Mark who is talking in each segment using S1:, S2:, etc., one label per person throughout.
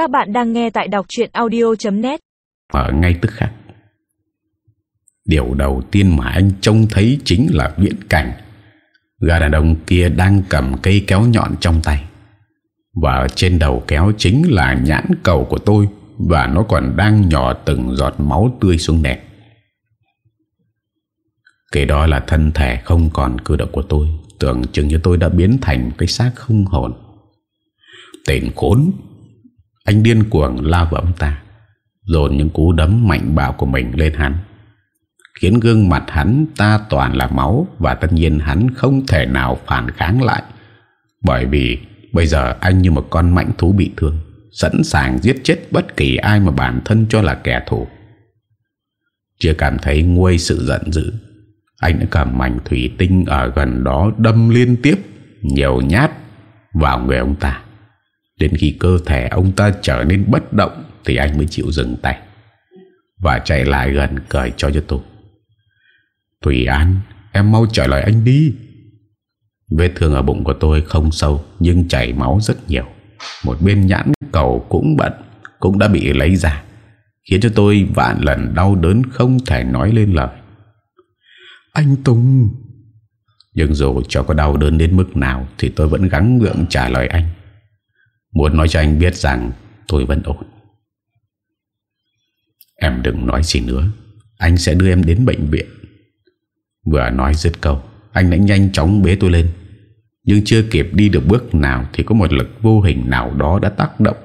S1: Các bạn đang nghe tại đọc chuyện audio.net
S2: Ở ngay tức khắc. Điều đầu tiên mà anh trông thấy chính là viễn cảnh. Gà đàn ông kia đang cầm cây kéo nhọn trong tay. Và trên đầu kéo chính là nhãn cầu của tôi, Và nó còn đang nhỏ từng giọt máu tươi xuống đẹp Kể đó là thân thể không còn cử động của tôi, Tưởng chừng như tôi đã biến thành cái xác không hồn. Tên khốn. Anh điên cuồng lao vào ông ta, Dồn những cú đấm mạnh bạo của mình lên hắn, Khiến gương mặt hắn ta toàn là máu Và tất nhiên hắn không thể nào phản kháng lại. Bởi vì bây giờ anh như một con mạnh thú bị thương, Sẵn sàng giết chết bất kỳ ai mà bản thân cho là kẻ thù. Chưa cảm thấy nguôi sự giận dữ, Anh đã cầm mảnh thủy tinh ở gần đó đâm liên tiếp Nhiều nhát vào người ông ta. Đến khi cơ thể ông ta trở nên bất động Thì anh mới chịu dừng tay Và chạy lại gần cởi cho cho tôi Thủy An, Em mau trả lời anh đi. Vết thương ở bụng của tôi không sâu Nhưng chảy máu rất nhiều. Một bên nhãn cầu cũng bận, Cũng đã bị lấy ra, Khiến cho tôi vạn lần đau đớn Không thể nói lên lời. Anh Tùng. Nhưng dù cho có đau đớn đến mức nào Thì tôi vẫn gắng gượng trả lời anh. Muốn nói cho anh biết rằng Tôi vẫn ổn. Em đừng nói gì nữa. Anh sẽ đưa em đến bệnh viện. Vừa nói dứt câu, Anh đã nhanh chóng bế tôi lên. Nhưng chưa kịp đi được bước nào Thì có một lực vô hình nào đó đã tác động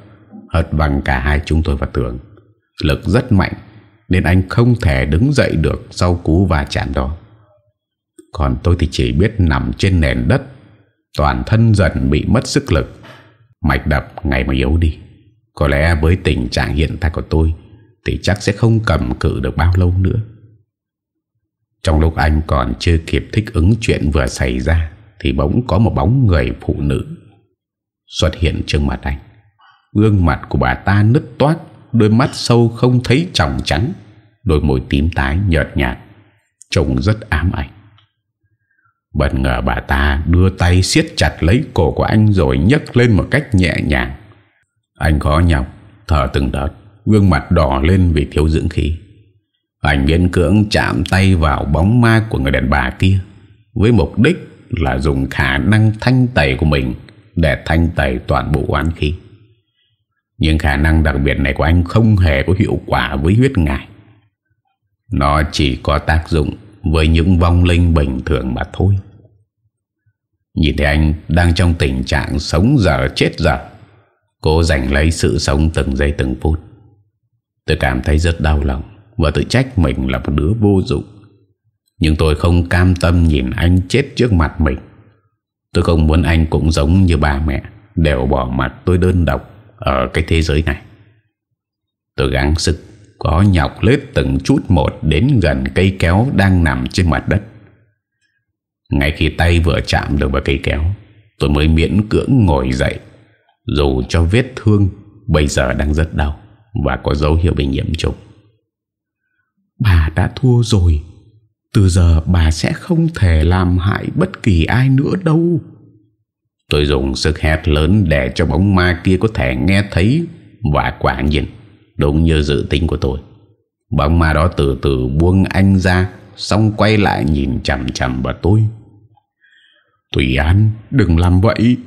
S2: Hật bằng cả hai chúng tôi vào tường. Lực rất mạnh, Nên anh không thể đứng dậy được Sau cú va chạm đó. Còn tôi thì chỉ biết nằm trên nền đất, Toàn thân dần bị mất sức lực. Mạch đập, ngày mà yếu đi. Có lẽ với tình trạng hiện tại của tôi, Thì chắc sẽ không cầm cự được bao lâu nữa. Trong lúc anh còn chưa kịp thích ứng chuyện vừa xảy ra, Thì bỗng có một bóng người phụ nữ Xuất hiện trước mặt anh. Gương mặt của bà ta nứt toát, Đôi mắt sâu không thấy tròng trắng, Đôi môi tím tái nhợt nhạt, Trông rất ám ảnh. Bất ngờ bà ta đưa tay siết chặt lấy cổ của anh rồi nhấc lên một cách nhẹ nhàng. Anh khó nhọc, thở từng đợt, gương mặt đỏ lên vì thiếu dưỡng khí. Anh biến cưỡng chạm tay vào bóng ma của người đàn bà kia với mục đích là dùng khả năng thanh tẩy của mình để thanh tẩy toàn bộ oán khí. Nhưng khả năng đặc biệt này của anh không hề có hiệu quả với huyết ngài. Nó chỉ có tác dụng với những vong linh bình thường mà thôi. Nhìn thấy anh đang trong tình trạng sống dở chết dở, cô giành lấy sự sống từng giây từng phút. Tôi cảm thấy rất đau lòng và tự trách mình là một đứa vô dụng. Nhưng tôi không cam tâm nhìn anh chết trước mặt mình. Tôi không muốn anh cũng giống như ba mẹ đều bỏ mặt tôi đơn độc ở cái thế giới này. Tôi gắng sức có nhọc lết từng chút một đến gần cây kéo đang nằm trên mặt đất. Ngay khi tay vừa chạm được vào cây kéo, tôi mới miễn cưỡng ngồi dậy. Dù cho vết thương bây giờ đang rất đau và có dấu hiệu bị nhiễm trùng. Bà đã thua rồi. Từ giờ bà sẽ không thể làm hại bất kỳ ai nữa đâu. Tôi dùng sức hét lớn để cho bóng ma kia có thể nghe thấy và quả nhiên đúng như dự tính của tôi. Bóng ma đó từ từ buông anh ra, Xong quay lại nhìn chầm chầm vào tôi. Tùy An đừng làm vậy.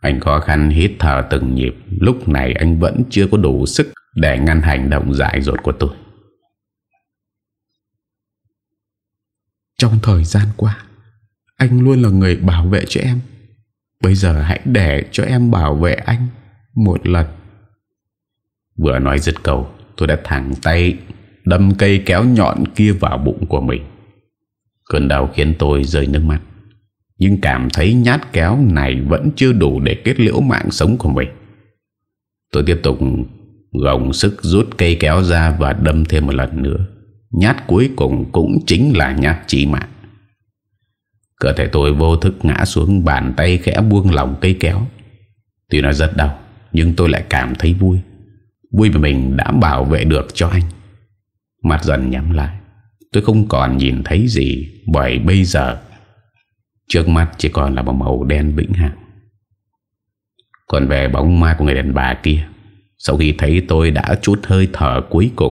S2: Anh khó khăn hít thở từng nhịp. Lúc này anh vẫn chưa có đủ sức Để ngăn hành động dại dột của tôi. Trong thời gian qua, Anh luôn là người bảo vệ cho em. Bây giờ hãy để cho em bảo vệ anh Một lần. Vừa nói dứt câu, Tôi đã thẳng tay Đâm cây kéo nhọn kia vào bụng của mình. Cơn đau khiến tôi rơi nước mắt, Nhưng cảm thấy nhát kéo này Vẫn chưa đủ để kết liễu mạng sống của mình. Tôi tiếp tục gồng sức rút cây kéo ra Và đâm thêm một lần nữa. Nhát cuối cùng cũng chính là nhát chỉ mạng. Cơ thể tôi vô thức ngã xuống Bàn tay khẽ buông lỏng cây kéo. Tuy nó rất đau, Nhưng tôi lại cảm thấy vui. Vui vì mình đã bảo vệ được cho anh. Mặt dần nhắm lại. Tôi không còn nhìn thấy gì, Bởi bây giờ, Trước mắt chỉ còn là một màu đen vĩnh hằng. Còn về bóng ma của người đàn bà kia, Sau khi thấy tôi đã chút hơi thở cuối cùng.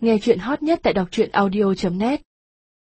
S3: Nghe chuyện hot nhất tại đọc audio.net